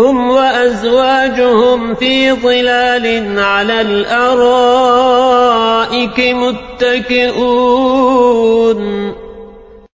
هم وأزواجهم في ظلال على الأرائك متكئون.